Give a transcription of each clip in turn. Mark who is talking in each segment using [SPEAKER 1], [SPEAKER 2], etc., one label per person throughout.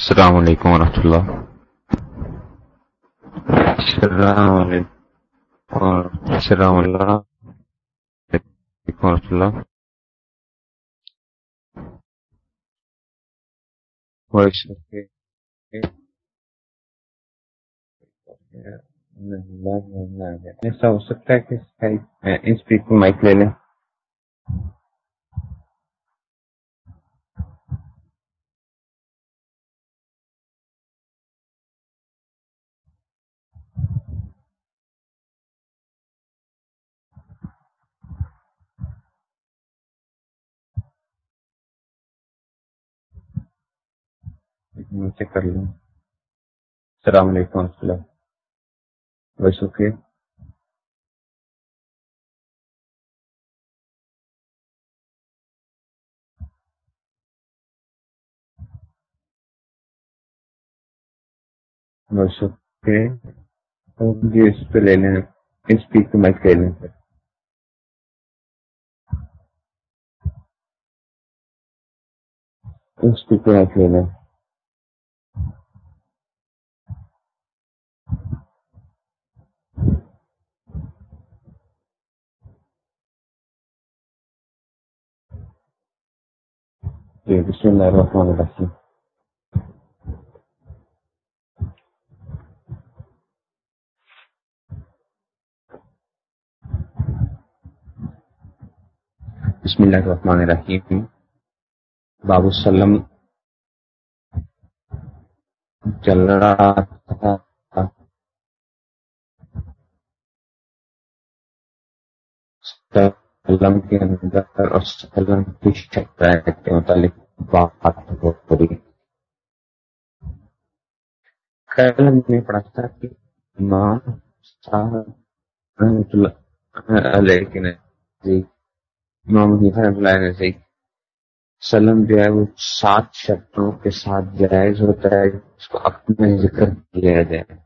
[SPEAKER 1] السلام علیکم ورحمۃ اللہ۔ السلام علیکم السلام اللہ۔ علیکم ورحمۃ اللہ ایسا ہو سکتا ہے کہ اسپیکر مائک لے لیں۔ چیک کر لوں السلام علیکم و رحمۃ اللہ وائس اوکے وائس اوکے جی اس پہ لے لیں اسپیک مائک لے لیں سر اسپیک مائک لے لیں جی بسم اللہ الرحمن الرحیم۔ بسم اللہ الرحمن الرحیم۔ بابو السلم۔ چل رہا تھا۔ سلم کے اندر اور سلم کی شکایت کے متعلق بات ہو رہی کل ہم نے پڑھا تھا کہ امام صاحب رحمۃ اللہ علیہ کے نزدیک، امام حنیفہ رحمۃ اللہ علیہ نزدیک سلم جو ہے وہ سات شرطوں کے ساتھ جائز ہوتا ہے اس کو اپنے ذکر کیا جائے۔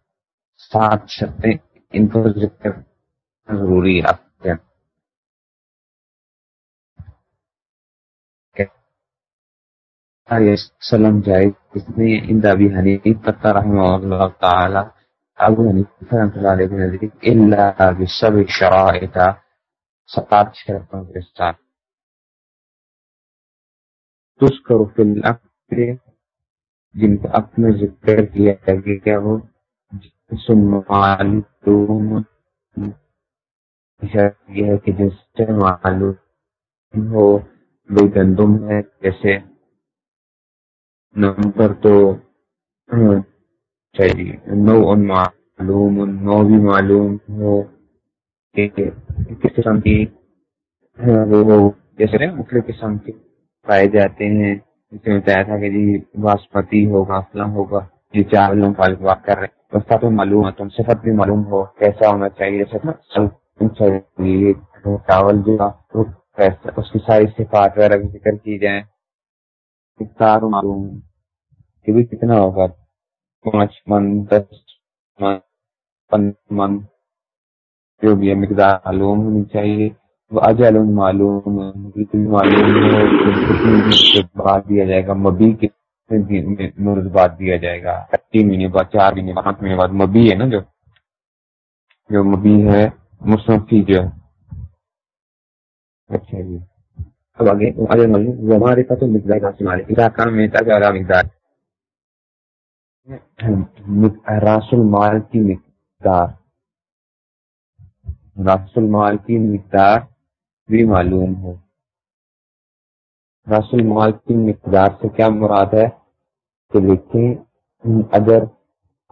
[SPEAKER 1] سات شرطیں ان کو ذکر ضروری ہے۔ سلم جائز اس نے ان ابی حنیف رحمہ اللہ تعالی۔ ابو حنیف رحمۃ اللہ علیہ کے نزدیک الا بسب شرائط سات شرطوں کے ساتھ۔ تذکر فی الاکبر جن کو اپنے ذکر کیا جائے کیا وہ جسم یہ ہے کہ جس سے معلوم ہو، بے گندم ہے، جیسے نمبر تو ہاں، چاہیے نو ان معلوم، نو بھی معلوم ہو کس قسم کی ہاں، وہ جیسے مختلف قسم کے پائے جاتے ہیں۔ جس میں بتایا تھا کہ جی باسمتی ہوگا، فلاں ہوگا جی چار لوگ بات کر رہے ہیں۔ بس تو معلوم ہے، تم صفت بھی معلوم ہو، کیسا ہونا چاہیے چاول جو اس کی ساری صفات وغیرہ ذکر کی جائیں۔ مقدار معلوم کہ بھی کتنا ہوگا۔ پانچ من، دس من، پندرہ من، جو بھی ہے، مقدار معلوم ہونی چاہیے۔ اجل معلوم معلوم بعد دیا جائے گا۔ مبی کتنے مرد بعد دیا جائے گا۔ تین مہینے بعد، چار مہینے پانچ مہینے بعد۔ مبی ہے نا جو۔ جو مبی ہے، مصنفی جو ہے۔ اچھا جی۔ اب آگے آگے موجود وہ ہمارے پاس مقدار کا تو مقدار میں زیادہ مقدار۔ راس المال کی مقدار۔ راس المال کی مقدار بھی معلوم ہو۔ راس المال کی مقدار سے کیا مراد ہے؟ کہ دیکھیں، اگر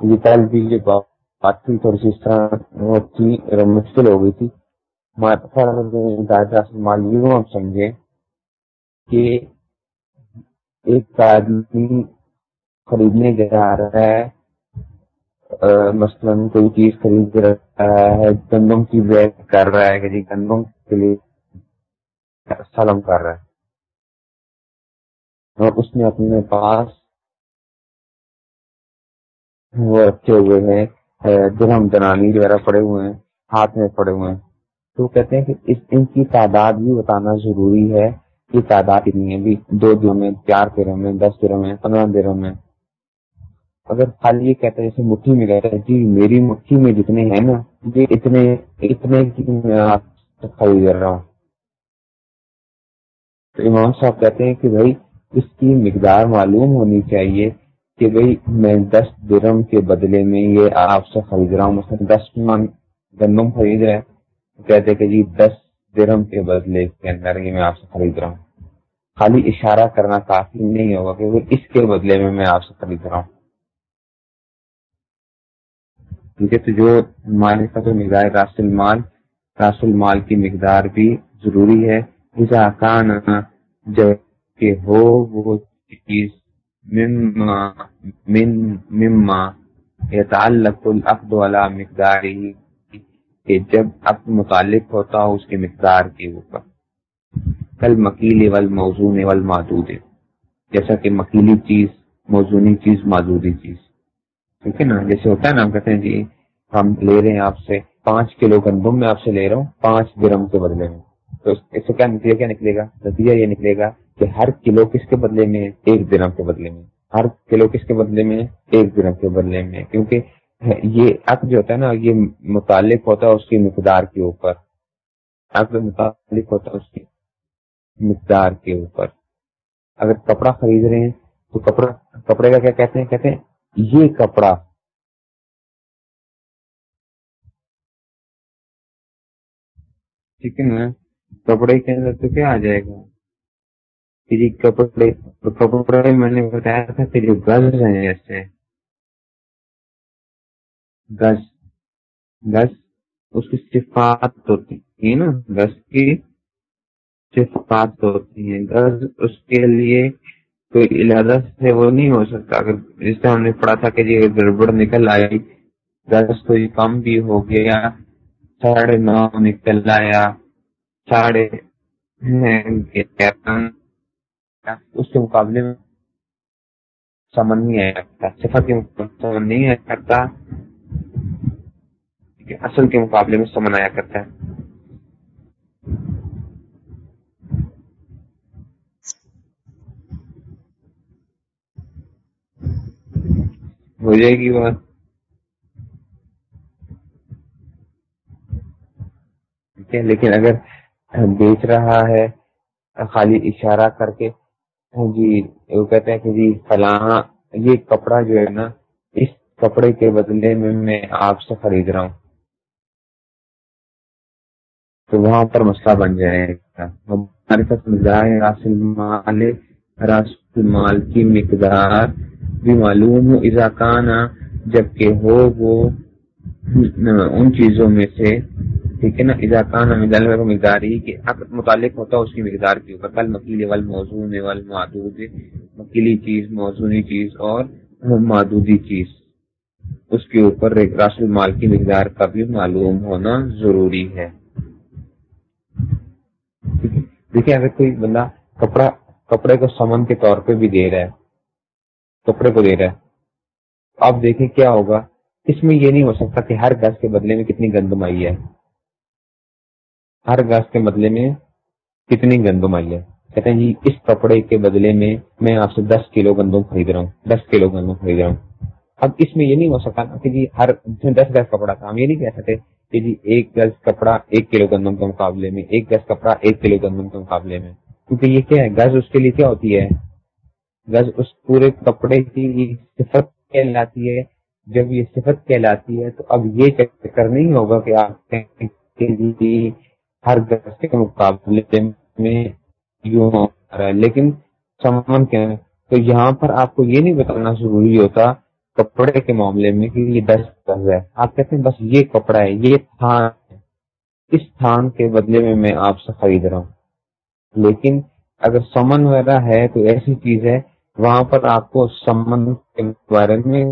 [SPEAKER 1] یہ کل بھی یہ بات تھی تھوڑی سی اس طرح مشکل ہو گئی تھی۔ ہمارے راس المال یوں ہم سمجھیں۔ کہ ایک آدمی خریدنے جا رہا ہے مثلاً کوئی چیز خرید رہا ہے، گندم کی بیگ کر رہا ہے کہ جی گندم کے لیے سلم کر رہا ہے۔ اور اس نے اپنے پاس وہ رکھے ہوئے ہیں درہم دنانی وغیرہ پڑے ہوئے ہیں، ہاتھ میں پڑے ہوئے ہیں۔ تو کہتے ہیں کہ اس، ان کی تعداد بھی بتانا ضروری ہے کہ تعداد اتنی ہے بھی۔ دو دنوں میں، چار دنوں میں، دس دنوں میں، پندرہ دنوں میں۔ اگر خالی یہ کہتا ہے جیسے مٹھی میں کہتا ہے جی میری مٹھی میں جتنے ہیں نا، یہ اتنے اتنے خرید رہا ہوں۔ تو امام صاحب کہتے ہیں کہ بھائی، اس کی مقدار معلوم ہونی چاہیے کہ بھائی، میں دس درم کے بدلے میں یہ آپ سے خرید رہا ہوں۔ مثلا دس من گندم خرید رہے کہتے کہ جی دس درم کے بدلے کے اندر یہ میں آپ سے خرید رہا ہوں۔ خالی اشارہ کرنا کافی نہیں ہوگا کہ اس کے بدلے میں میں آپ سے خرید رہا ہوں۔ ٹھیک ہے تو جو مال کا تو مقدار راس المال راس المال کی مقدار بھی ضروری ہے۔ جبکہ ہو وہ چیز مما مما يتعلق العقد والا مقدار ہی کہ جب عقد متعلق ہوتا ہو اس کی مقدار کے اوپر۔ کل مکیل ول موزون ول جیسا کہ مکیلی چیز موزونی چیز معذوری چیز۔ ٹھیک ہے نا؟ جیسے ہوتا ہے نا، ہم کہتے ہیں جی ہم لے رہے ہیں آپ سے پانچ کلو گندم، میں آپ سے لے رہا ہوں پانچ گرم کے بدلے میں۔ تو اس سے کیا نتیجہ کیا نکلے گا۔ نتیجہ یہ نکلے گا کہ ہر کلو کس کے بدلے میں؟ ایک درم کے بدلے میں۔ ہر کلو کس کے بدلے میں؟ ایک درم کے بدلے میں۔ کیونکہ یہ عقد جو ہوتا ہے نا، یہ متعلق ہوتا ہے اس کی مقدار کے اوپر۔ عقد متعلق ہوتا ہے اس کی مقدار کے اوپر۔ اگر کپڑا خرید رہے ہیں، تو کپڑا، کپڑے کا کیا کہتے ہیں؟ کہتے ہیں، یہ کپڑا۔ ٹھیک ہے نا کپڑے کے اندر تو کیا آ جائے گا؟ جی کپڑے کپڑے میں نے بتایا تھا کہ جو گز ہیں ایسے گز گز اس کی صفات ہوتی ہے نا، گز کی صفات ہوتی ہیں۔ گز اس کے لیے کوئی علیحدہ سے وہ نہیں ہو سکتا۔ اگر جس سے ہم نے پڑھا تھا کہ جی یہ گڑبڑ نکل آئی، گز کوئی کم بھی ہو گیا، ساڑھے نو نکل آیا، ساڑھے اس کے مقابلے میں سمن نہیں آیا کرتا صفر کے سمن نہیں آیا کرتا۔ اصل کے مقابلے میں سمن آیا کرتا ہے۔ ہو جائے گی بات۔ ٹھیک ہے، لیکن اگر بیچ رہا ہے، خالی اشارہ کر کے جی وہ کہتے ہیں کہ جی فلاں، یہ کپڑا جو ہے نا، اس کپڑے کے بدلے میں میں آپ سے خرید رہا ہوں۔ تو وہاں پر مسئلہ بن جائے گا۔ ہمارے پاس راسل مال کی مقدار بھی معلوم ہو۔ اضاکان جبکہ ہو وہ ان چیزوں میں سے، ٹھیک ہے نا؟ اضاکان مقدار ہی کہ متعلق ہوتا ہے اس کی مقدار کے اوپر۔ کل مکیل ول موزون ول معدود، مکیلی چیز موزونی چیز اور معدودی چیز۔ اس کے اوپر راسل مال کی مقدار کا بھی معلوم ہونا ضروری ہے۔ دیکھیں، اگر کوئی بندہ کپڑا کپڑے کو سمن کے طور پہ بھی دے رہا ہے، کپڑے کو دے رہا ہے، آپ دیکھیں کیا ہوگا؟ اس میں یہ نہیں ہو سکتا کہ ہر گز کے بدلے میں کتنی گندم آئی ہے۔ ہر گز کے بدلے میں کتنی گندم آئی ہے۔ کہتے ہیں جی اس کپڑے کے بدلے میں میں آپ سے دس کلو گندم خرید رہا ہوں، دس کلو گندم خرید رہا ہوں۔ اب اس میں یہ نہیں ہو سکتا کہ جی ہر دس گز کپڑا تھا، ہم یہ نہیں کہہ سکتے کہ جی ایک گز کپڑا ایک کلو گندم کے مقابلے میں، ایک گز کپڑا ایک کلو گندم کے مقابلے میں۔ کیونکہ یہ کیا ہے؟ گز اس کے لیے کیا ہوتی ہے؟ گز اس پورے کپڑے کی صفت کہلاتی ہے۔ جب یہ صفت کہلاتی ہے تو اب یہ چکر نہیں ہوگا کہ آپ ہر گز کے مقابلے میں یوں رہا ہے۔ لیکن سمن کیا ہے؟ تو یہاں پر آپ کو یہ نہیں بتانا ضروری ہوتا کپڑے کے معاملے میں کہ یہ دس گز ہے۔ آپ کہتے ہیں بس یہ کپڑا ہے، یہ تھان ہے۔ اس تھان کے بدلے میں میں آپ سے خرید رہا ہوں۔ لیکن اگر سمن وغیرہ ہے تو ایسی چیز ہے، وہاں پر آپ کو سمن کے بارے میں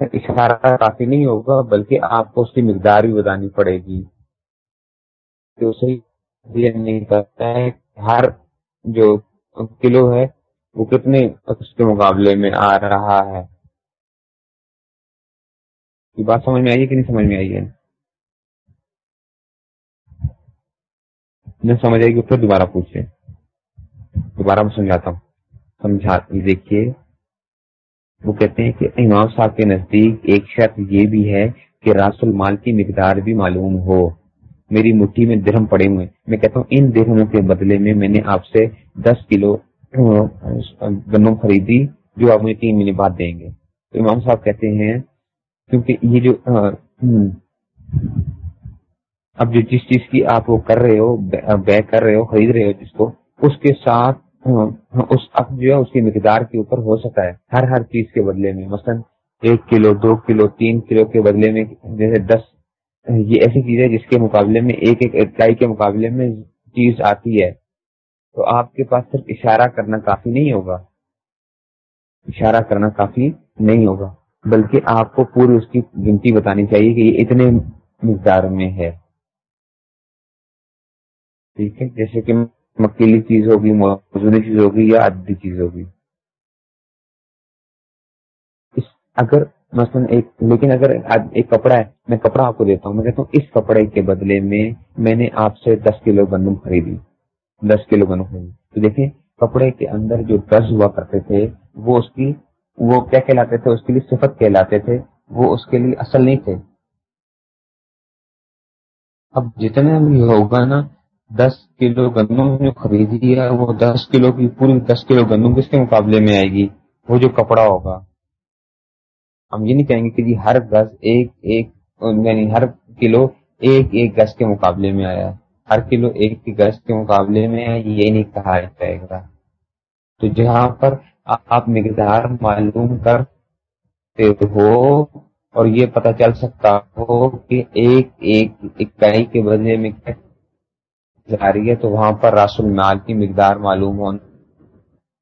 [SPEAKER 1] اشارہ کافی نہیں ہوگا، بلکہ آپ کو اس کی مقدار بھی بتانی پڑے گی۔ تو صحیح نہیں کرتا ہے ہر جو کلو ہے، وہ کتنے اس کے مقابلے میں آ رہا ہے۔ یہ بات سمجھ میں آئی ہے کہ نہیں سمجھ میں آئی ہے؟ نہیں سمجھ آئے گی پھر دوبارہ پوچھے دوبارہ میں سمجھاتا ہوں۔ سمجھا دیکھیے۔ وہ کہتے ہیں کہ امام صاحب کے نزدیک ایک شرط یہ بھی ہے کہ راس المال کی مقدار بھی معلوم ہو۔ میری مٹھی میں درہم پڑے ہوئے میں کہتا ہوں ان درہموں کے بدلے میں میں نے آپ سے دس کلو گندم خریدی جو آپ مجھے تین مہینے بعد دیں گے۔ تو امام صاحب کہتے ہیں کیونکہ یہ جو اب جو جس چیز کی آپ وہ کر رہے ہو، بے کر رہے ہو، خرید رہے ہو جس کو، اس کے ساتھ اس اب جو ہے اس کی مقدار کے اوپر ہو سکتا ہے ہر ہر چیز کے بدلے میں۔ مثلا ایک کلو، دو کلو، تین کلو کے بدلے میں جیسے دس، یہ ایسی چیز ہے جس کے مقابلے میں ایک ایک اکائی کے مقابلے میں چیز آتی ہے۔ تو آپ کے پاس صرف اشارہ کرنا کافی نہیں ہوگا۔ اشارہ کرنا کافی نہیں ہوگا۔ بلکہ آپ کو پوری اس کی گنتی بتانی چاہیے کہ یہ اتنے مقدار میں ہے۔ ٹھیک ہے؟ جیسے کہ مکیلی چیز ہوگی، موزونی چیز ہوگی یا ادی چیز ہوگی۔ اگر مثلاً ایک، لیکن اگر ایک کپڑا ہے، میں کپڑا آپ کو دیتا ہوں، میں کہتا ہوں اس کپڑے کے بدلے میں میں نے آپ سے دس کلو گندم خریدی۔ دس کلو گندم خریدی۔ تو دیکھیں، کپڑے کے اندر جو دس ہوا کرتے تھے، وہ اس کی وہ کیا کہلاتے تھے؟ اس کے لیے صفت کہلاتے تھے۔ وہ اس کے لیے اصل نہیں تھے۔ اب جتنا بھی ہوگا نا، دس کلو گندم جو خریدی ہے وہ دس کلو کی، پوری دس کلو گندم کس کے مقابلے میں آئے گی؟ وہ جو کپڑا ہوگا۔ ہم یہ نہیں کہیں گے کہ جی ہر گز ایک ایک یعنی ہر کلو ایک ایک گز کے مقابلے میں آیا۔ ہر کلو ایک گز کے مقابلے میں یہ نہیں کہا جائے گا۔ تو جہاں پر آپ مقدار معلوم کرتے ہو اور یہ پتہ چل سکتا ہو کہ ایک ایک اکائی کے بدلے میں جا رہی ہے، تو وہاں پر راس المال کی مقدار معلوم ہونا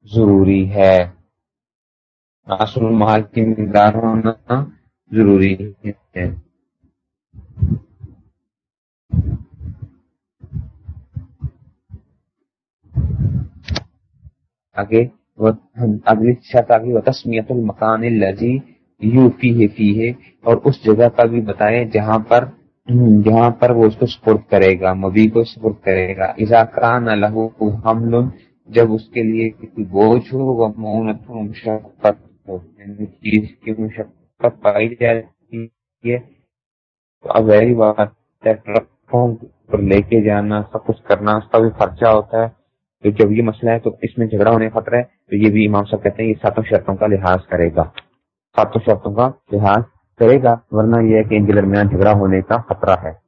[SPEAKER 1] ضروری ہے۔ راس المال کی مقدار ہونا ضروری ہے۔ آگے اگلی شرط آگے تسمیت المکان الزی یو فی ہے ہے اور اس جگہ کا بھی بتائے جہاں پر جہاں پر وہ اس کو سپرد کرے گا، مبی کو سپرد کرے گا۔ اضاکان لہو حمل، جب اس کے لیے کسی بوجھ ہو، وہ مشقت ہو۔ یعنی چیز کی مشقت پائی جاتی ہے۔ تو اب وہی بات ٹرکوں پر لے کے جانا، سب کچھ کرنا، اس کا بھی خرچہ ہوتا ہے۔ تو جب یہ مسئلہ ہے تو اس میں جھگڑا ہونے خطرہ ہے۔ تو یہ بھی امام صاحب کہتے ہیں یہ ساتوں شرطوں کا لحاظ کرے گا۔ ساتوں شرطوں کا لحاظ کرے گا، ورنہ یہ ہے کہ ان کے درمیان جھگڑا ہونے کا خطرہ ہے۔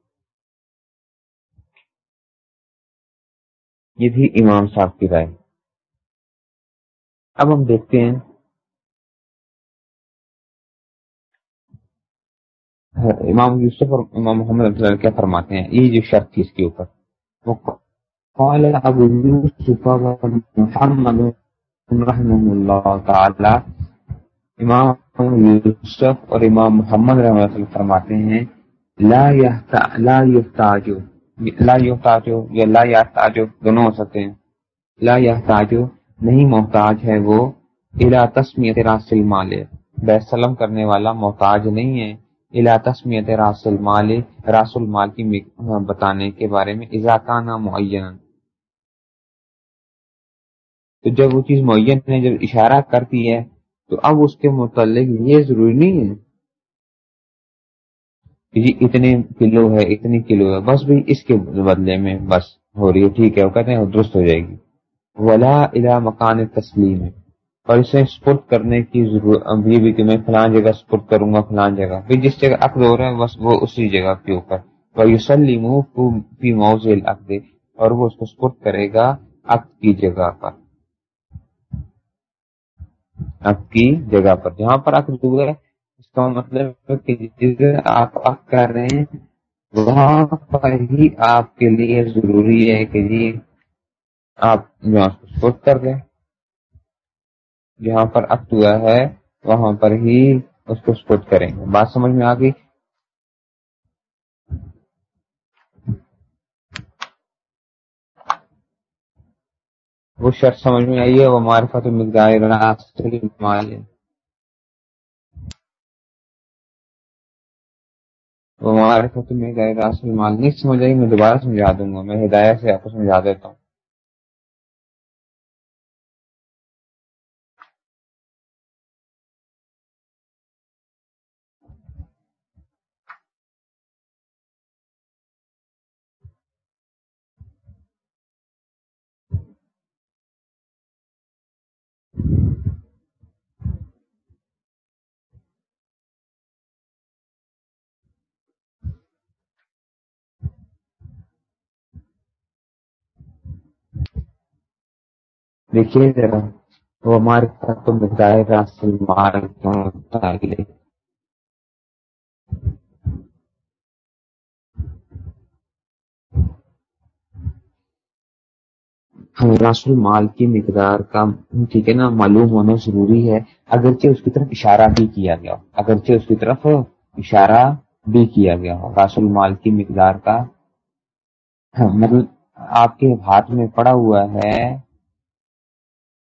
[SPEAKER 1] یہ تھی امام صاحب کی رائے۔ اب ہم دیکھتے ہیں۔ امام یوسف اور امام محمد کیا فرماتے ہیں؟ یہ جو شرط تھی اس کے اوپر۔ ابو یوسف محمد رحمہ اللہ تعالی، امام یوسف اور امام محمد رحمۃ اللہ فرماتے ہیں، لا لا یحتاجو لا یحتاجو یا لا یحتاجو دونوں ہو سکتے ہیں۔ لا یحتاجو نہیں محتاج ہے وہ الا تسمیت راس المال۔ بے سلم کرنے والا محتاج نہیں ہے۔ الا تسمیت راس المال راس المال کی بتانے کے بارے میں اضاکہ نہ معین تو جب وہ چیز معین نے جب اشارہ کرتی ہے، تو اب اس کے متعلق یہ ضروری نہیں ہے کہ جی اتنے کلو ہے، اتنی کلو ہے، بس بھی اس کے بدلے میں بس ہو رہی ہے، ٹھیک ہے، وہ کہتے ہیں درست ہو جائے گی۔ ولا الا مکان تسلیم ہے اور اسے سپورٹ کرنے کی ضرورت یہ بھی کہ میں فلاں جگہ سپورٹ کروں گا، فلاں جگہ۔ پھر جس جگہ عقد ہو رہا ہے، بس وہ اسی جگہ کے اوپر۔ یوسلیم موضوع العقد اور وہ اس کو سپورٹ کرے گا عقد کی جگہ پر۔ کی جگہ پر۔ جہاں پر آپ دور ہے۔ اس کا مطلب کہ جس آپ کر رہے ہیں، وہاں پر ہی آپ کے لیے ضروری ہے کہ جی آپ سپورٹ کر لیں۔ جہاں پر عقد ہوا ہے، وہاں پر ہی اس کو سپورٹ کریں۔ گے بات سمجھ میں آ گئی؟ وہ شرط سمجھ میں آئی ہے، وہ معرفت مقدار وہ معرفت مقدار راسل مال نہیں، سمجھ آئی، میں دوبارہ سمجھا دوں گا، میں ہدایت سے آپ کو سمجھا دیتا ہوں۔ دیکھیے ذرا، وہ ہمارے ساتھ تو مقدار راسل مار راس المال کی مقدار کا، ٹھیک ہے نا، معلوم ہونا ضروری ہے۔ اگرچہ اس کی طرف اشارہ بھی کیا گیا۔ ہو اگرچہ اس کی طرف اشارہ بھی کیا گیا۔ ہو راس المال کی مقدار کا ہاں، مطلب آپ کے ہاتھ میں پڑا ہوا ہے۔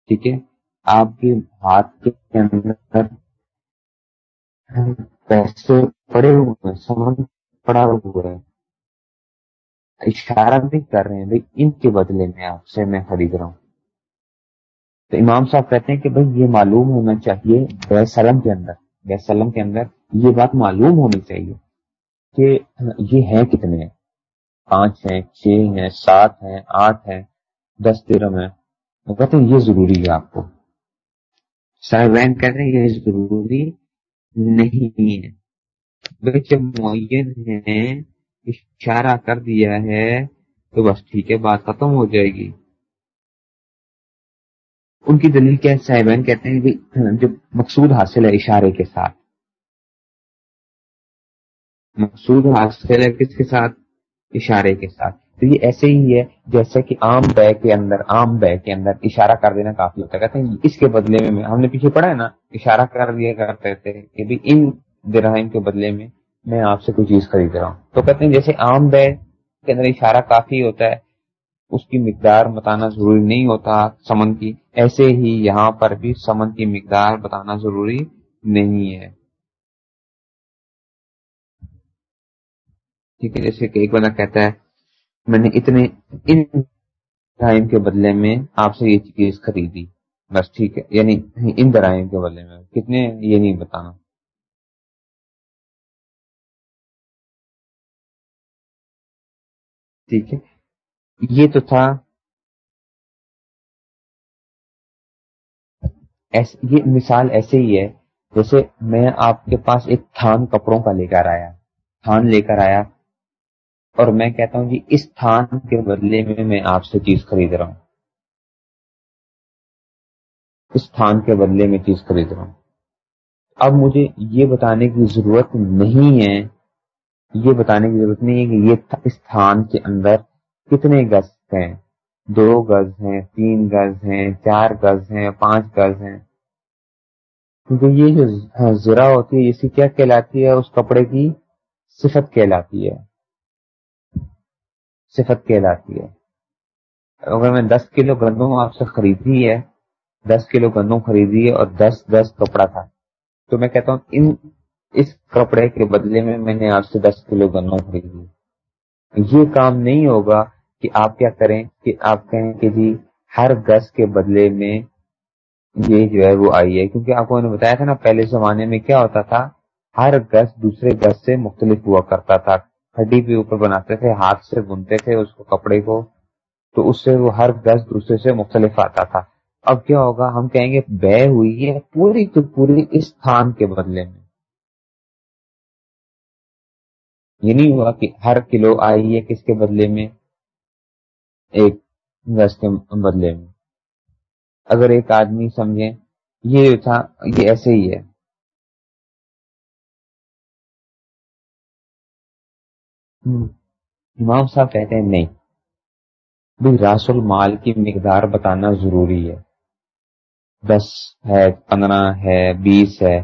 [SPEAKER 1] ٹھیک ہے؟ آپ کے ہاتھ کے اندر پیسے پڑے ہوئے ہیں، سامان پڑا ہوا ہے۔ اشارہ بھی کر رہے ہیں، بھائی ان کے بدلے میں آپ سے میں خرید رہا ہوں۔ تو امام صاحب کہتے ہیں کہ بھائی یہ معلوم ہونا چاہیے بے سلم کے اندر۔ بے سلم کے اندر یہ بات معلوم ہونی چاہیے کہ یہ ہے کتنے ہیں؟ پانچ ہیں، چھ ہیں، سات ہیں، آٹھ ہیں، دس درم ہیں۔ وہ کہتے ہیں، یہ ضروری ہے آپ کو۔ صاحب کہتے ہیں یہ ضروری نہیں ہے۔ جب معین ہیں اشارہ کر دیا ہے تو بس ٹھیک ہے، بات ختم ہو جائے گی۔ ان کی دلیل کیا صاحبین کہتے ہیں کہ جو مقصود حاصل ہے اشارے کے ساتھ۔ مقصود حاصل ہے کس کے ساتھ؟ اشارے کے ساتھ۔ تو یہ ایسے ہی ہے جیسے کہ عام بے کے اندر، عام بے کے اندر اشارہ کر دینا کافی ہوتا ہے۔ کہتے ہیں اس کے بدلے میں، ہم نے پیچھے پڑھا ہے نا، اشارہ کر دیا کرتے تھے کہ بھی ان درہم کے بدلے میں میں آپ سے کوئی چیز خرید رہا ہوں۔ تو کہتے ہیں جیسے عام بے کے اندر اشارہ کافی ہوتا ہے، اس کی مقدار بتانا ضروری نہیں ہوتا سمن کی۔ ایسے ہی یہاں پر بھی سمن کی مقدار بتانا ضروری نہیں ہے۔ ٹھیک ہے، جیسے کہ ایک بندہ کہتا ہے میں نے اتنے ان ٹائم کے بدلے میں آپ سے یہ چیز خریدی۔ بس ٹھیک ہے۔ یعنی ان درائم کے بدلے میں کتنے یہ نہیں بتانا۔ ٹھیک ہے۔ یہ تو تھا۔ یہ مثال ایسے ہی ہے۔ جیسے میں آپ کے پاس ایک تھان کپڑوں کا لے کر آیا۔ تھان لے کر آیا۔ اور میں کہتا ہوں جی اس تھان کے بدلے میں میں آپ سے چیز خرید رہا ہوں۔ اس تھان کے بدلے میں چیز خرید رہا ہوں۔ اب مجھے یہ بتانے کی ضرورت نہیں ہے، یہ بتانے کی ضرورت نہیں ہے کہ یہ اس تھان کے اندر کتنے گز ہیں۔ دو گز ہیں، تین گز ہیں، چار گز ہیں، پانچ گز ہیں۔ کیونکہ یہ جو ذرا ہوتی ہے اس کی کیا کہلاتی ہے اس کپڑے کی صفت کہلاتی ہے۔ صفت کہلاتی ہے۔ اگر میں دس کلو گندم آپ سے خریدی ہے، دس کلو گندم خریدی ہے اور دس دس کپڑا تھا، تو میں کہتا ہوں ان، اس کپڑے کے بدلے میں میں نے آپ سے دس کلو گندم خریدی۔ یہ کام نہیں ہوگا کہ آپ کیا کریں کہ آپ کہیں کہ جی ہر گز کے بدلے میں یہ جو ہے وہ آئی ہے۔ کیونکہ آپ کو نے بتایا تھا نا، پہلے زمانے میں کیا ہوتا تھا، ہر گز دوسرے گز سے مختلف ہوا کرتا تھا۔ ہڈی کے اوپر بناتے تھے، ہاتھ سے بنتے تھے اس کو کپڑے کو، تو اس سے وہ ہر گز دوسرے سے مختلف آتا تھا۔ اب کیا ہوگا؟ ہم کہیں گے بے ہوئی ہے پوری تو پوری اس تھان کے بدلے میں۔ یہ نہیں ہوا کہ ہر کلو آئی ہے کس کے بدلے میں؟ ایک گز کے بدلے میں۔ اگر ایک آدمی سمجھے یہ تھا، یہ ایسے ہی ہے۔ امام صاحب کہتے ہیں نہیں۔ بھی راس المال کی مقدار بتانا ضروری ہے۔ دس ہے، پندرہ ہے، بیس ہے۔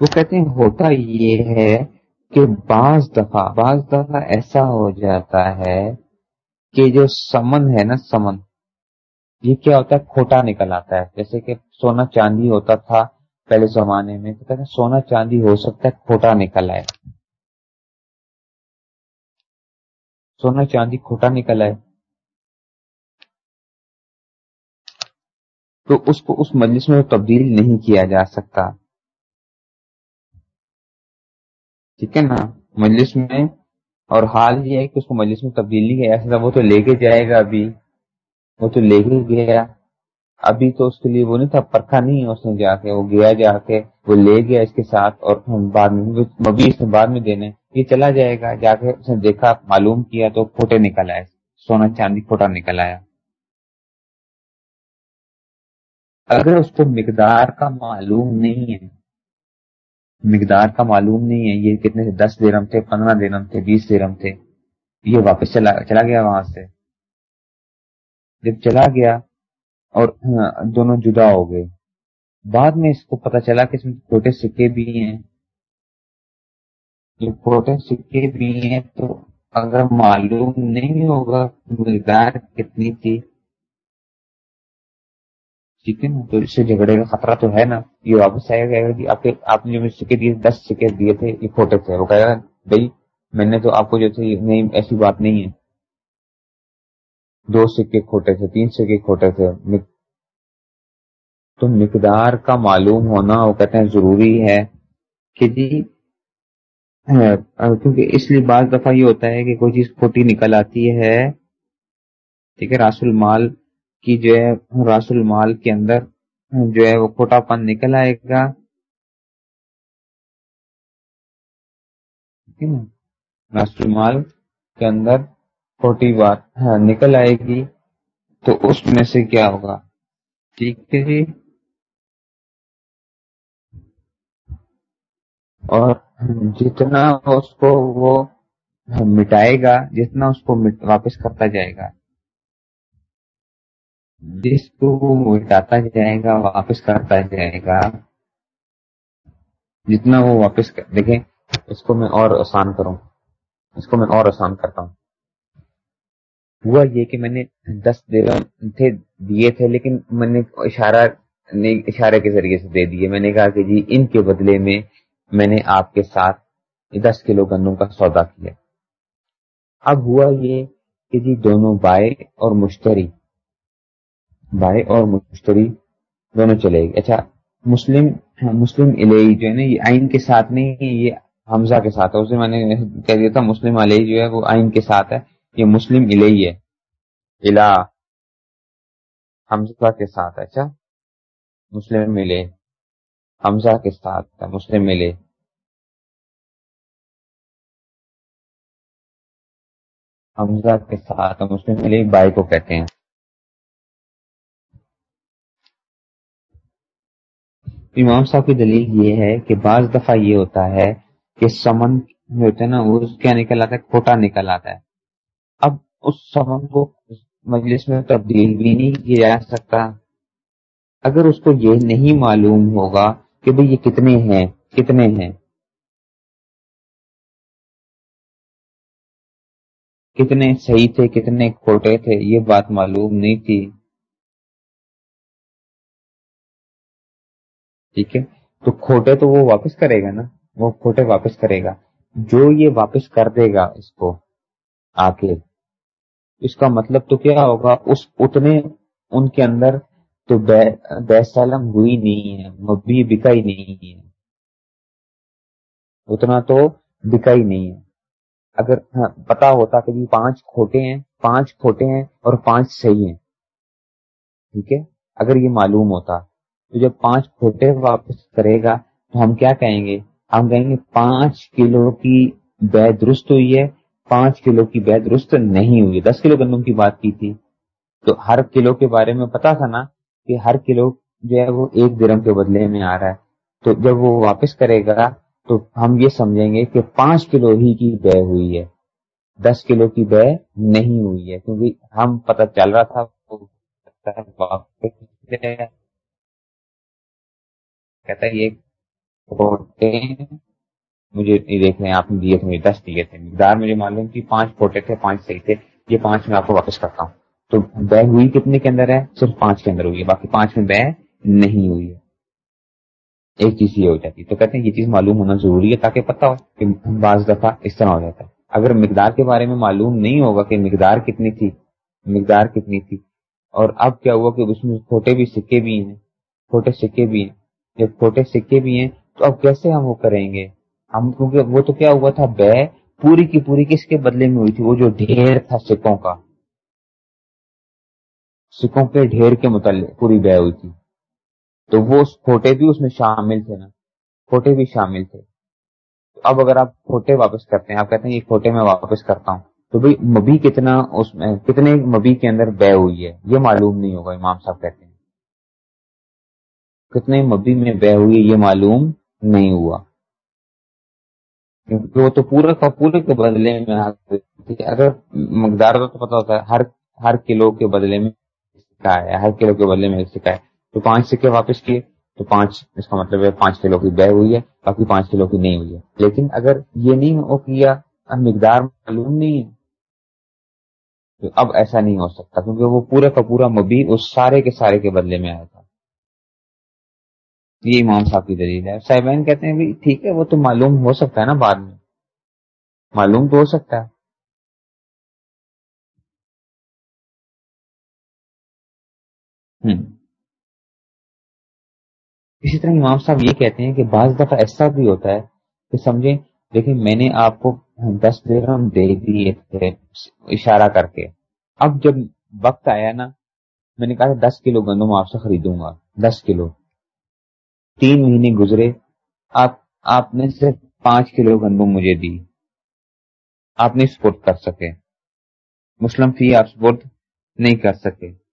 [SPEAKER 1] وہ کہتے ہیں، ہوتا یہ ہے کہ بعض دفعہ بعض دفعہ ایسا ہو جاتا ہے کہ جو سمن ہے نا، سمن، یہ کیا ہوتا ہے، کھوٹا نکل آتا ہے۔ جیسے کہ سونا چاندی ہوتا تھا پہلے زمانے میں، تو کہتے ہیں، سونا چاندی ہو سکتا ہے، کھوٹا نکل آئے۔ سونا چاندی کھوٹا نکل آئے۔ تو اس کو اس مجلس میں تبدیل نہیں کیا جا سکتا۔ ٹھیک ہے نا؟ مجلس میں اور حال یہ ہے کہ اس کو مجلس میں تبدیل نہیں کیا ایسا وہ تو لے کے جائے گا ابھی۔ وہ تو لے کے گیا۔ ابھی تو اس کے لیے وہ نہیں تھا، پرکھا نہیں اس نے جا کے۔ وہ گیا جا کے، وہ لے گیا اس کے ساتھ اور بعد میں اس نے بعد میں دینے۔ یہ چلا جائے گا۔ جا کے اس نے دیکھا، معلوم کیا تو کھوٹے نکل آئے۔ سونا چاندی کھوٹا نکل آیا۔ اگر اس کو مقدار کا معلوم نہیں ہے، مقدار کا معلوم نہیں ہے، یہ کتنے دس درم تھے، پندرہ درم تھے، بیس درم تھے، یہ واپس چلا چلا گیا وہاں سے۔ جب چلا گیا اور ہاں، دونوں جدا ہو گئے۔ بعد میں اس کو پتا چلا کہ اس میں چھوٹے سکے بھی ہیں۔ جو چھوٹے سکے بھی ہیں، تو اگر معلوم نہیں ہوگا مقدار کتنی تھی۔ ٹھیک ہے نا؟ تو اس سے جھگڑے کا خطرہ تو ہے نا۔ یہ واپس آئے گا کہ آپ نے جو سکے دیے دس سکے دیے تھے، یہ کھوٹے تھے۔ وہ کہے گا، بھائی، میں نے تو آپ کو جو تھے نہیں، ایسی بات نہیں ہے۔ دو سکے کھوٹے تھے، تین سکے کھوٹے تھے۔ تو مقدار کا معلوم ہونا، وہ کہتے ہیں، ضروری ہے کہ جی کیونکہ اس لیے بعض دفعہ یہ ہوتا ہے کہ کوئی چیز کھوٹی نکل آتی ہے، ٹھیک ہے، راس المال کی جو ہے، راس المال کے اندر جو ہے وہ کھوٹا پن نکل آئے گا۔ راس المال کے اندر کھوٹی بات نکل آئے گی تو اس میں سے کیا ہوگا؟ ٹھیک ہے جی۔ اور جتنا اس کو وہ مٹائے گا، جتنا اس کو واپس کرتا جائے گا۔ جس کو وہ مٹاتا جائے گا، واپس کرتا جائے گا۔ جتنا وہ واپس کر، دیکھیں، اس کو میں اور آسان کروں۔ اس کو میں اور آسان کرتا ہوں۔ ہوا یہ کہ میں نے دس تھے، دیے تھے، لیکن میں نے اشارہ اشارے کے ذریعے سے دے دیے۔ میں نے کہا کہ جی ان کے بدلے میں میں نے آپ کے ساتھ دس کلو گندوں کا سودا کیا۔ اب ہوا یہ کہ جی دونوں بائے اور مشتری، بائے اور مشتری دونوں چلے گئے۔ اچھا مسلم مسلم الہی جو ہے نا، یہ آئین کے ساتھ نہیں یہ حمزہ کے ساتھ ہے۔ اسے میں نے کہہ دیا تھا، مسلم علیہ جو ہے وہ آئین کے ساتھ ہے، یہ مسلم الہی ہے۔ الہ حمزہ کے ساتھ اچھا مسلم ملے حمزہ کے ساتھ مسلم ملے حمزہ کے ساتھ مسلم ملے بائی کو کہتے ہیں۔ امام صاحب کی دلیل یہ ہے کہ بعض دفعہ یہ ہوتا ہے کہ سمن ہوتا ہے نا، وہ کیا نکل آتا ہے کھوٹا نکل آتا ہے۔ اب اس سمن کو مجلس میں تبدیل بھی نہیں کیا جا سکتا۔ اگر اس کو یہ نہیں معلوم ہوگا کہ بھئی یہ کتنے ہیں کتنے ہیں۔ کتنے صحیح تھے، کتنے کھوٹے تھے، یہ بات معلوم نہیں تھی۔ ٹھیک ہے؟ تو کھوٹے تو وہ واپس کرے گا نا؟ وہ کھوٹے واپس کرے گا۔ جو یہ واپس کر دے گا اس کو آ کے اس کا مطلب تو کیا ہوگا؟ اس اتنے ان کے اندر تو بے سلم ہوئی نہیں ہے مبی بکا ہی نہیں ہے۔ اتنا تو بکا ہی نہیں ہے۔ اگر ہاں، پتا ہوتا کہ جی پانچ کھوٹے ہیں، پانچ کھوٹے ہیں اور پانچ صحیح ہیں۔ ٹھیک ہے؟ اگر یہ معلوم ہوتا، تو جب پانچ کھوٹے واپس کرے گا، تو ہم کیا کہیں گے؟ ہم کہیں گے پانچ کلو کی بے درست ہوئی ہے، پانچ کلو کی بے درست نہیں ہوئی۔ دس کلو گندم کی بات کی تھی۔ تو ہر کلو کے بارے میں پتا تھا نا کہ ہر کلو جو ہے وہ ایک درم کے بدلے میں آ رہا ہے۔ تو جب وہ واپس کرے گا تو ہم یہ سمجھیں گے کہ پانچ کلو ہی کی بے ہوئی ہے۔ دس کلو کی بے نہیں ہوئی ہے۔ کیونکہ ہم پتہ چل رہا تھا کہتا ہے یہ مجھے دیکھ رہے ہیں آپ نے دیے تھے دس دیے تھے۔ مقدار مجھے معلوم کی پانچ فوٹے تھے، پانچ صحیح تھے۔ یہ پانچ میں آپ کو واپس کرتا ہوں۔ تو بے ہوئی کتنے کے اندر ہے؟ صرف پانچ کے اندر ہوئی ہے، باقی پانچ میں بے نہیں ہوئی ہے۔ ایک چیز یہ ہو جاتی تو کہتے ہیں یہ چیز معلوم ہونا ضروری ہے تاکہ پتا ہو کہ بعض دفعہ اس طرح ہو جاتا ہے۔ اگر مقدار کے بارے میں معلوم نہیں ہوگا کہ مقدار کتنی تھی، مقدار کتنی تھی، اور اب کیا ہوا کہ اس میں چھوٹے بھی سکے بھی ہیں، چھوٹے سکے بھی ہیں۔ جب چھوٹے سکے بھی ہیں تو اب کیسے ہم وہ کریں گے؟ ہم کیونکہ وہ تو کیا ہوا تھا، بے پوری کی پوری کس کے بدلے میں ہوئی تھی؟ وہ جو ڈھیر تھا سکوں کا۔ سکوں کے ڈھیر کے متعلق پوری بے ہوئی تھی۔ تو وہ کھوٹے بھی اس میں شامل تھے نا، کھوٹے بھی شامل تھے۔ اب اگر آپ کھوٹے واپس کرتے ہیں، آپ کہتے ہیں یہ کھوٹے میں واپس کرتا ہوں۔ تو بھائی، مبی کتنا اس میں، کتنے مبی کے اندر بے ہوئی ہے؟ یہ معلوم نہیں ہوگا، امام صاحب کہتے ہیں۔ کتنے مبی میں بہ ہوئی یہ معلوم نہیں ہوا۔ کیونکہ وہ تو پورے کا پورے کے بدلے میں اگر مقدار تو پتا ہوتا ہے، ہر ہر کلو کے بدلے میں سکا ہے، ہر کلو کے بدلے میں سکا ہے۔ تو پانچ سکے واپس کیے، تو پانچ، اس کا مطلب ہے پانچ کلو کی بہ ہوئی ہے، باقی پانچ کلو کی نہیں ہوئی ہے۔ لیکن اگر یہ نہیں ہو کیا مقدار معلوم نہیں ہے۔ تو اب ایسا نہیں ہو سکتا، کیونکہ وہ پورا کا پورا مبی اس سارے کے سارے کے بدلے میں آیا تھا۔ یہ امام صاحب کی دلیل ہے۔ صاحبین کہتے ہیں ٹھیک ہے، وہ تو معلوم ہو سکتا ہے نا بعد میں۔ معلوم تو ہو سکتا ہے۔ اسی طرح امام صاحب یہ کہتے ہیں کہ بعض دفعہ ایسا بھی ہوتا ہے کہ سمجھیں، دیکھیں میں نے آپ کو دس درم دے دیے تھے اشارہ کر کے۔ اب جب وقت آیا نا، میں نے کہا دس کلو گندم آپ سے خریدوں گا۔ دس کلو۔ تین مہینے گزرے، آپ آپ نے صرف پانچ کلو گندم مجھے دی۔ آپ نہیں سپورٹ کر سکے۔ مسلم فی آپ سپورٹ نہیں کر سکے۔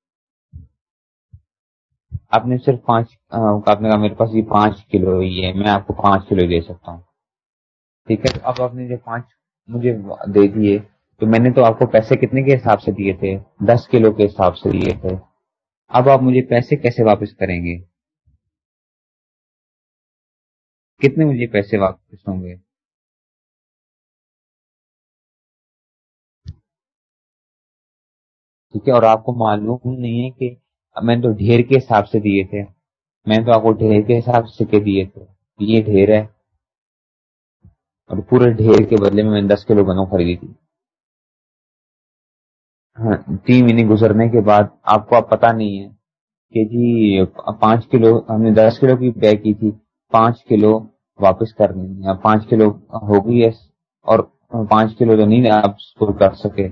[SPEAKER 1] آپ نے صرف پانچ آپ نے کہا میرے پاس یہ پانچ کلو ہی ہے میں آپ کو پانچ کلو دے سکتا ہوں۔ ٹھیک ہے؟ اب آپ نے جو پانچ مجھے دے دیے، تو میں نے تو آپ کو پیسے کتنے کے حساب سے دیے تھے؟ دس کلو کے حساب سے دیے تھے۔ اب آپ مجھے پیسے کیسے واپس کریں گے؟ کتنے مجھے پیسے واپس ہوں گے؟ ٹھیک ہے، اور آپ کو معلوم نہیں ہے کہ میں نے تو ڈھیر کے حساب سے دیے تھے۔ میں نے تو آپ کو ڈھیر کے حساب سے کے دیے تھے۔ یہ ڈھیر ہے۔ اور پورے ڈھیر کے بدلے میں میں نے دس کلو گندم خریدی تھی۔ ہاں تین مہینے گزرنے کے بعد آپ کو اب پتا نہیں ہے کہ جی پانچ کلو، ہم نے دس کلو کی پے کی تھی۔ پانچ کلو واپس کرنی پانچ کلو ہو گئی ہے اور پانچ کلو تو نہیں آپ اسٹور کر سکے۔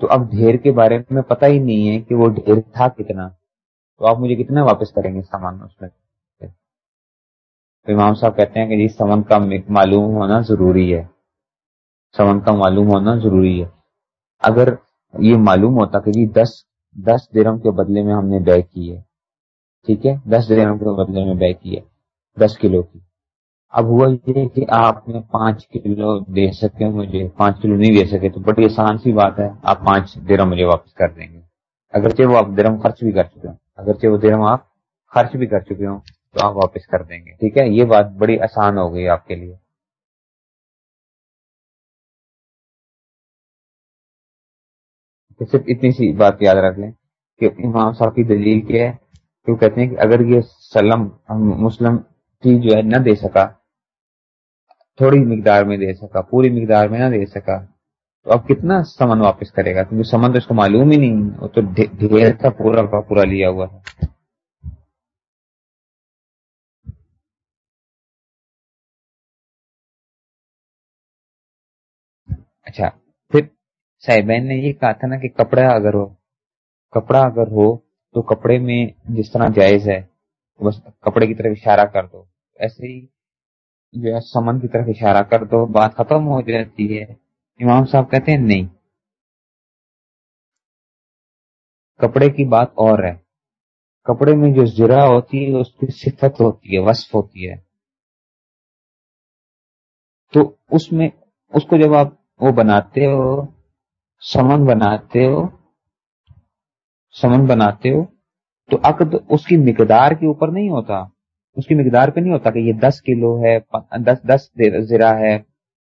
[SPEAKER 1] تو اب ڈھیر کے بارے میں پتا ہی نہیں ہے کہ وہ ڈھیر تھا کتنا۔ تو آپ مجھے کتنا واپس کریں گے سامان اس میں؟ امام صاحب کہتے ہیں کہ جی سمن کا معلوم ہونا ضروری ہے۔ سمن کا معلوم ہونا ضروری ہے۔ اگر یہ معلوم ہوتا کہ جی دس دس درم کے بدلے میں ہم نے بے کی ہے، ٹھیک ہے؟ دس درم کے بدلے میں بے کی ہے، دس کلو کی۔ اب ہوا یہ کہ آپ نے پانچ کلو دے سکے، مجھے پانچ کلو نہیں دے سکے، تو بڑی آسان سی بات ہے، آپ پانچ درم مجھے واپس کر دیں گے۔ اگرچہ وہ آپ درم خرچ بھی کر چکے ہوں، اگرچہ وہ درم آپ خرچ بھی کر چکے ہوں، تو آپ واپس کر دیں گے۔ ٹھیک ہے؟ یہ بات بڑی آسان ہو گئی آپ کے لیے۔ صرف اتنی سی بات یاد رکھ لیں کہ امام صاحب کی دلیل کیا ہے۔ کہ وہ کہتے ہیں کہ اگر یہ سلم مسلم کی جو ہے نہ دے سکا تھوڑی مقدار میں دے سکا، پوری مقدار میں نہ دے سکا۔ تو اب کتنا سمن واپس کرے گا؟ کیونکہ سمن تو اس کو معلوم ہی نہیں وہ تو ڈھیر تھا، پورا کا پورا لیا ہوا تھا اچھا پھر صاحبین نے یہ کہا تھا نا کہ کپڑا اگر ہو، کپڑا اگر ہو تو کپڑے میں جس طرح جائز ہے، بس کپڑے کی طرف اشارہ کر دو۔ ایسے ہی جو ہے سمن کی طرف اشارہ کر دو، بات ختم ہو جاتی ہے۔ امام صاحب کہتے ہیں نہیں۔ کپڑے کی بات اور ہے۔ کپڑے میں جو زرا ہوتی ہے، اس کی صفت ہوتی ہے، وصف ہوتی ہے۔ تو اس میں، اس کو جب آپ وہ بناتے ہو، سمن بناتے ہو، سمن بناتے ہو، تو عقد اس کی مقدار کے اوپر نہیں ہوتا۔ اس کی مقدار پہ نہیں ہوتا کہ یہ دس کلو ہے دس دس زرا ہے،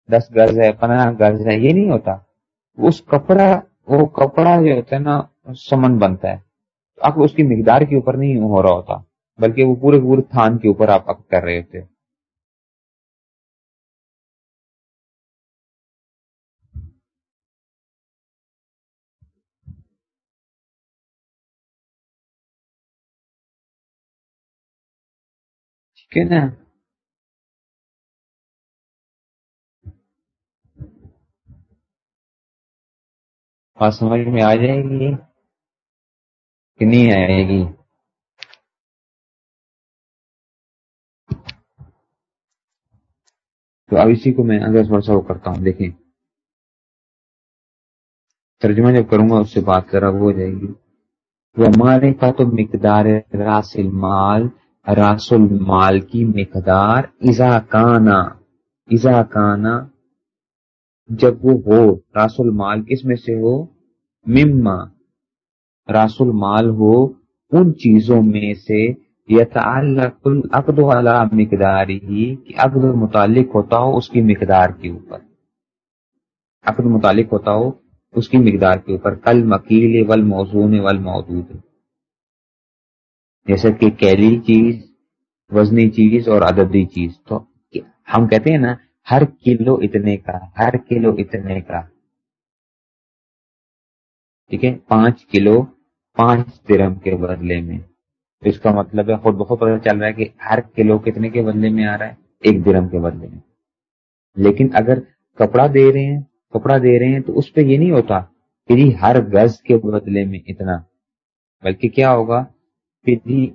[SPEAKER 1] دس گز ہے، پندرہ گز ہے، یہ نہیں ہوتا۔ اس کپڑا، وہ کپڑا جو ہوتا ہے نا، سمن بنتا ہے۔ آپ اس کی مقدار کے اوپر نہیں ہو رہا ہوتا، بلکہ وہ پورے پورے تھان کے اوپر آپ کر رہے ہوتے۔ نا بات سمجھ میں آ جائے گی کہ نہیں آئے گی۔ تو اب اسی کو میں اگر تھوڑا سا وہ کرتا ہوں، دیکھیں۔ ترجمہ جب کروں گا، اس سے بات کرا وہ ہو جائے گی۔ وہ ہمارے کا تو مقدار راسل مال راس المال کی مقدار ازا کانا ازا کانا جب وہ ہو راس المال کس میں سے ہو؟ مما راس المال ہو ان چیزوں میں سے مقدار ہی کہ عقد متعلق ہوتا ہو اس کی مقدار کے اوپر۔ عقد متعلق ہوتا ہو اس کی مقدار کے اوپر کل مکیل ول موزون موجود جیسے کہ کیلی چیز، وزنی چیز اور عددی چیز۔ تو ہم کہتے ہیں نا، ہر کلو اتنے کا، ہر کلو اتنے کا۔ ٹھیک ہے؟ پانچ کلو، پانچ درم کے بدلے میں۔ اس کا مطلب ہے، خود بخود پتہ چل رہا ہے کہ ہر کلو کتنے کے بدلے میں آ رہا ہے؟ ایک درم کے بدلے میں۔ لیکن اگر کپڑا دے رہے ہیں، کپڑا دے رہے ہیں، تو اس پہ یہ نہیں ہوتا کہ جی ہر گز کے بدلے میں اتنا۔ بلکہ کیا ہوگا؟ کہ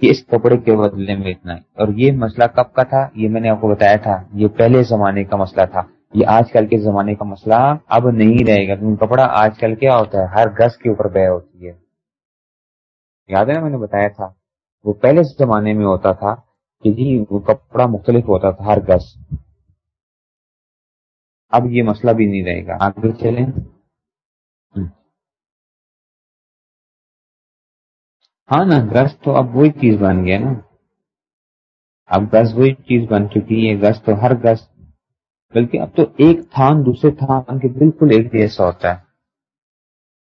[SPEAKER 1] اس کپڑے کے بدلے میں اتنا اور یہ مسئلہ کب کا تھا؟ یہ میں نے آپ کو بتایا تھا۔ یہ پہلے زمانے کا مسئلہ تھا۔ یہ آج کل کے زمانے کا مسئلہ اب نہیں رہے گا۔ کیونکہ کپڑا آج کل کیا ہوتا ہے؟ ہر گز کے اوپر بہ ہوتی ہے۔ یاد ہے نا میں نے بتایا تھا؟ وہ پہلے زمانے میں ہوتا تھا کہ جی وہ کپڑا مختلف ہوتا تھا، ہر گز۔ اب یہ مسئلہ بھی نہیں رہے گا۔ آگے چلیں۔ ہاں نا، گز تو اب وہی چیز بن گیا نا۔ اب گز وہی چیز بن چکی ہے، گز تو ہر گز۔ بلکہ اب تو ایک تھان دوسرے تھان کے بالکل ایک جیسا ہوتا ہے۔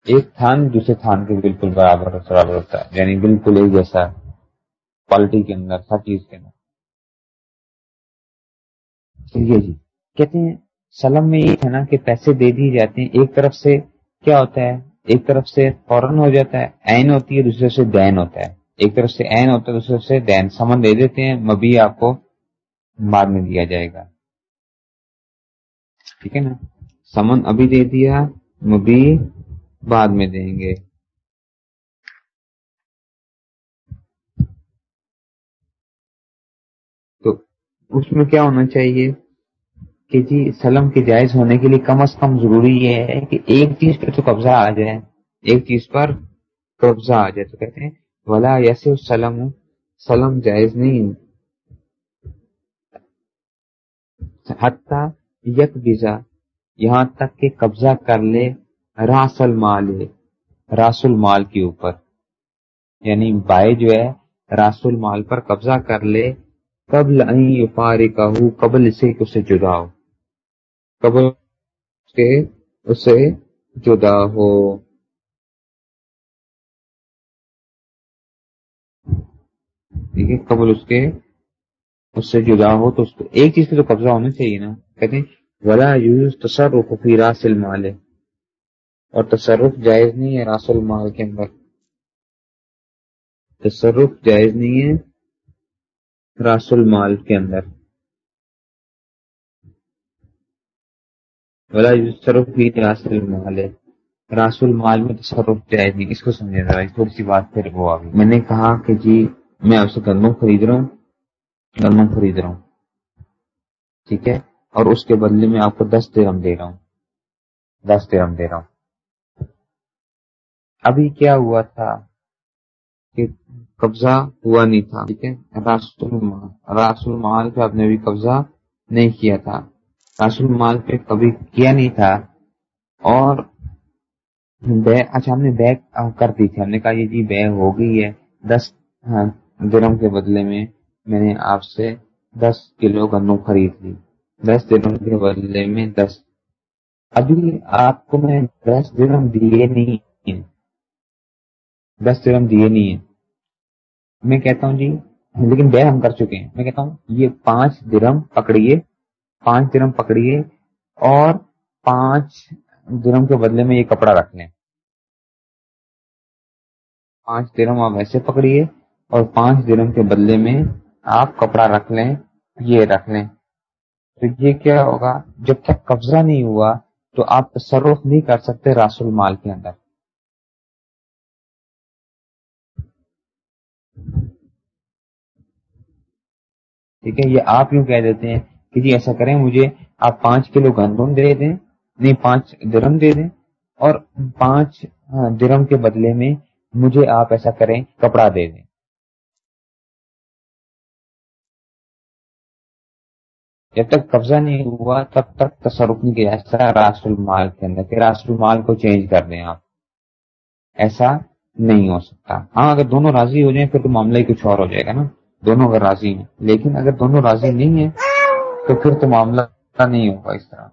[SPEAKER 1] ایک تھان دوسرے تھان کے بالکل برابر برابر ہوتا ہے یعنی بالکل ایک جیسا کوالٹی کے اندر، ہر چیز کے اندر۔ جی کہتے ہیں، سلم میں یہ ہے نا کہ پیسے دے دیے جاتے ہیں، ایک طرف سے کیا ہوتا ہے؟ ایک طرف سے فوراً ہو جاتا ہے این ہوتی ہے، دوسرے سے دین ہوتا ہے۔ ایک طرف سے این ہوتا ہے، دوسرے سے دین۔ سمن دے دیتے ہیں مبی آپ کو بعد میں دیا جائے گا۔ ٹھیک ہے نا؟ سمن ابھی دے دیا مبی بعد میں دیں گے۔ تو اس میں کیا ہونا چاہیے؟ کہ جی سلم کے جائز ہونے کے لیے کم از کم ضروری یہ ہے کہ ایک چیز پہ تو قبضہ آ جائے۔ ایک چیز پر قبضہ آ جائے تو کہتے ہیں، ولا یس سلم سلم جائز نہیں۔ حتیٰ یک بیزا یہاں تک کہ قبضہ کر لے راس المال راس المال کے اوپر۔ یعنی بائے جو ہے، راس المال پر قبضہ کر لے، قبل قبل سے اسے جدا ہو۔ قبل کے اسے جدا ہو۔ ٹھیک ہے قبل اس کے، اس سے جدا ہو تو اس کو ایک چیز پہ تو قبضہ ہونا چاہیے نا۔ کہتے ہیں، ولا یوز تصرف فی راس المال۔ اور تصرف جائز نہیں ہے راس المال کے اندر۔ تصرف جائز نہیں ہے راس المال کے اندر۔ ولا تصرف بھی راس المال. راس المال میں تصرف جائز جی؟ نہیں اس کو سمجھا رہا تھوڑی سی بات پھر وہ آگئی میں نے کہا کہ جی میں آپ سے گندم خرید رہا ہوں گندم خرید رہا ہوں۔ ٹھیک ہے؟ اور اس کے بدلے میں آپ کو دس درم دے رہا ہوں۔ دس درم دے رہا ہوں۔ ابھی کیا ہوا تھا کہ قبضہ ہوا نہیں تھا، ٹھیک ہے؟ راس المال پہ آپ نے بھی قبضہ نہیں کیا تھا۔ راس المال پہ کبھی کیا نہیں تھا اور اچھا ہم نے بیگ کر دی تھی۔ ہم نے کہا، یہ جی بیگ ہو گئی ہے۔ دس ہاں، درم کے بدلے میں میں نے آپ سے دس کلو گندم خرید لی۔ دس درم کے بدلے میں دس۔ ابھی آپ کو میں دس درم دیے نہیں دس درم دیے نہیں ہیں۔ میں کہتا ہوں جی لیکن بے ہم کر چکے ہیں۔ میں کہتا ہوں، یہ پانچ درم پکڑیے۔ پانچ درم پکڑیے اور پانچ درم کے بدلے میں یہ کپڑا رکھ لیں پانچ درم آپ ایسے پکڑیے اور پانچ درم کے بدلے میں آپ کپڑا رکھ لیں یہ رکھ لیں تو یہ کیا ہوگا؟ جب تک قبضہ نہیں ہوا تو آپ تصرف نہیں کر سکتے راس المال کے اندر۔ ٹھیک ہے، یہ آپ یوں کہہ دیتے ہیں کہ جی ایسا کریں، مجھے آپ پانچ کلو گندم دے دیں، نہیں، پانچ درم دے دیں اور پانچ ہاں، درم کے بدلے میں مجھے آپ ایسا کریں، کپڑا دے دیں۔ جب تک قبضہ نہیں ہوا، تب تک تصرف نہیں کیا ایسا راسٹ المال کے اندر کہ راسٹ المال کو چینج کر دیں آپ۔ ایسا نہیں ہو سکتا۔ ہاں اگر دونوں راضی ہو جائیں، پھر تو معاملہ ہی کچھ اور ہو جائے گا نا۔ دونوں اگر راضی ہیں، لیکن اگر دونوں راضی نہیں ہیں تو پھر تو معاملہ نہیں ہوگا اس طرح۔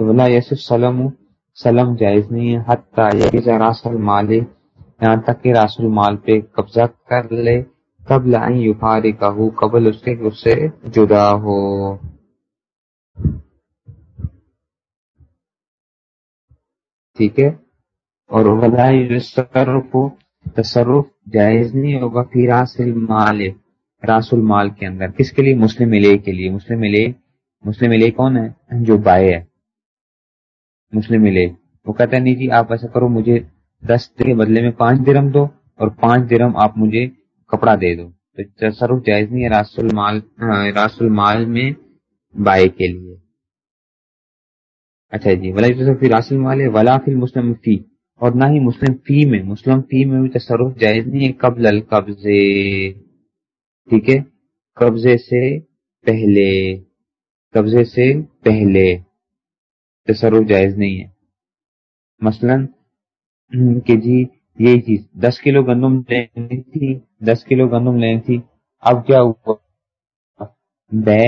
[SPEAKER 1] بولا یسف سلم سلم جائز نہیں ہے۔ حتیٰ راس المال، یہاں تک کہ راس المال پہ قبضہ کر لے قبل ان یفارقہ، قبل اس کے اس سے جدا ہو۔ ٹھیک ہے؟ اور تصرف جائز نہیں ہوگا پھر راس المال راس المال کے اندر۔ کس کے لیے؟ مسلم علیہ کے لیے۔ مسلم علیہ مسلم علیہ کون ہے؟ جو بائے ہے۔ مسلم علیہ۔ وہ کہتا ہے، نہیں جی آپ ایسا کرو، مجھے دس کے بدلے میں پانچ درم دو اور پانچ درم آپ مجھے کپڑا دے دو۔ تو تصرف جائز نہیں ہے راس المال راس المال میں بائے کے لیے۔ اچھا جی ولا راس المال ولا فی مسلم فی۔ اور نہ ہی مسلم فی میں مسلم فی میں بھی تصرف جائز نہیں ہے قبل القبضے۔ ٹھیک ہے؟ قبضے سے پہلے۔ قبضے سے پہلے۔ تصرف جائز نہیں ہے۔ مثلا کہ جی یہی چیز۔ دس کلو گندم لینی تھی۔ دس کلو گندم لینی تھی۔ اب کیا ہوا؟ بے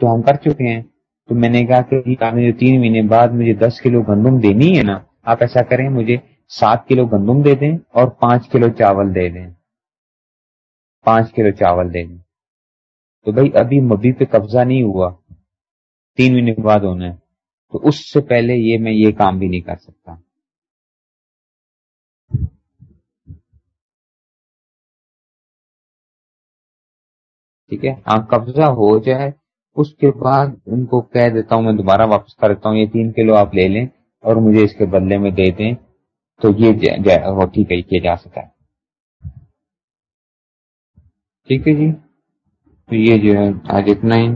[SPEAKER 1] تو ہم کر چکے ہیں۔ تو میں نے کہا کہ جو تین مہینے بعد مجھے دس کلو گندم دینی ہے نا۔ آپ ایسا کریں، مجھے سات کلو گندم دے دیں اور پانچ کلو چاول دے دیں۔ پانچ کلو چاول دے دیں۔ تو بھائی، ابھی مبی پہ قبضہ نہیں ہوا۔ تین مہینے کے بعد ہونا ہے۔ تو اس سے پہلے یہ میں یہ کام بھی نہیں کر سکتا۔ ٹھیک ہے؟ ہاں قبضہ ہو جائے، اس کے بعد ان کو کہہ دیتا ہوں، میں دوبارہ واپس کر دیتا ہوں، یہ تین کلو آپ لے لیں۔ اور مجھے اس کے بدلے میں دے دیں تو یہ ٹھیک ہے کیا جا سکتا ہے۔ ٹھیک ہے جی؟ تو یہ جو ہے، آج اتنا ہی۔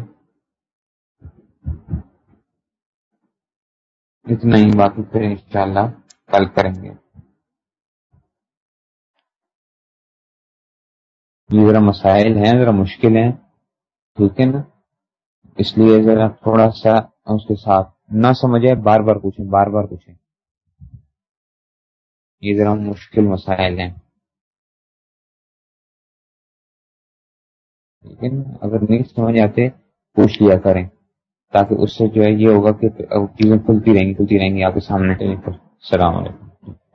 [SPEAKER 1] اتنا ہی باقی پھر انشاءاللہ کل کریں گے۔ یہ ذرا مسائل ہیں، ذرا مشکل ہیں، ٹھیک ہے نا؟ اس لیے ذرا تھوڑا سا اس کے ساتھ نہ سمجھے، بار بار پوچھیں، بار بار پوچھیں۔ یہ ذرا مشکل مسائل ہیں۔ لیکن اگر نہیں سمجھ آتے، پوچھ لیا کریں۔ تاکہ اس سے جو ہے، یہ ہوگا کہ چیزیں کھلتی رہیں گی، کھلتی رہیں گی۔ آپ کے سامنے۔ السلام علیکم۔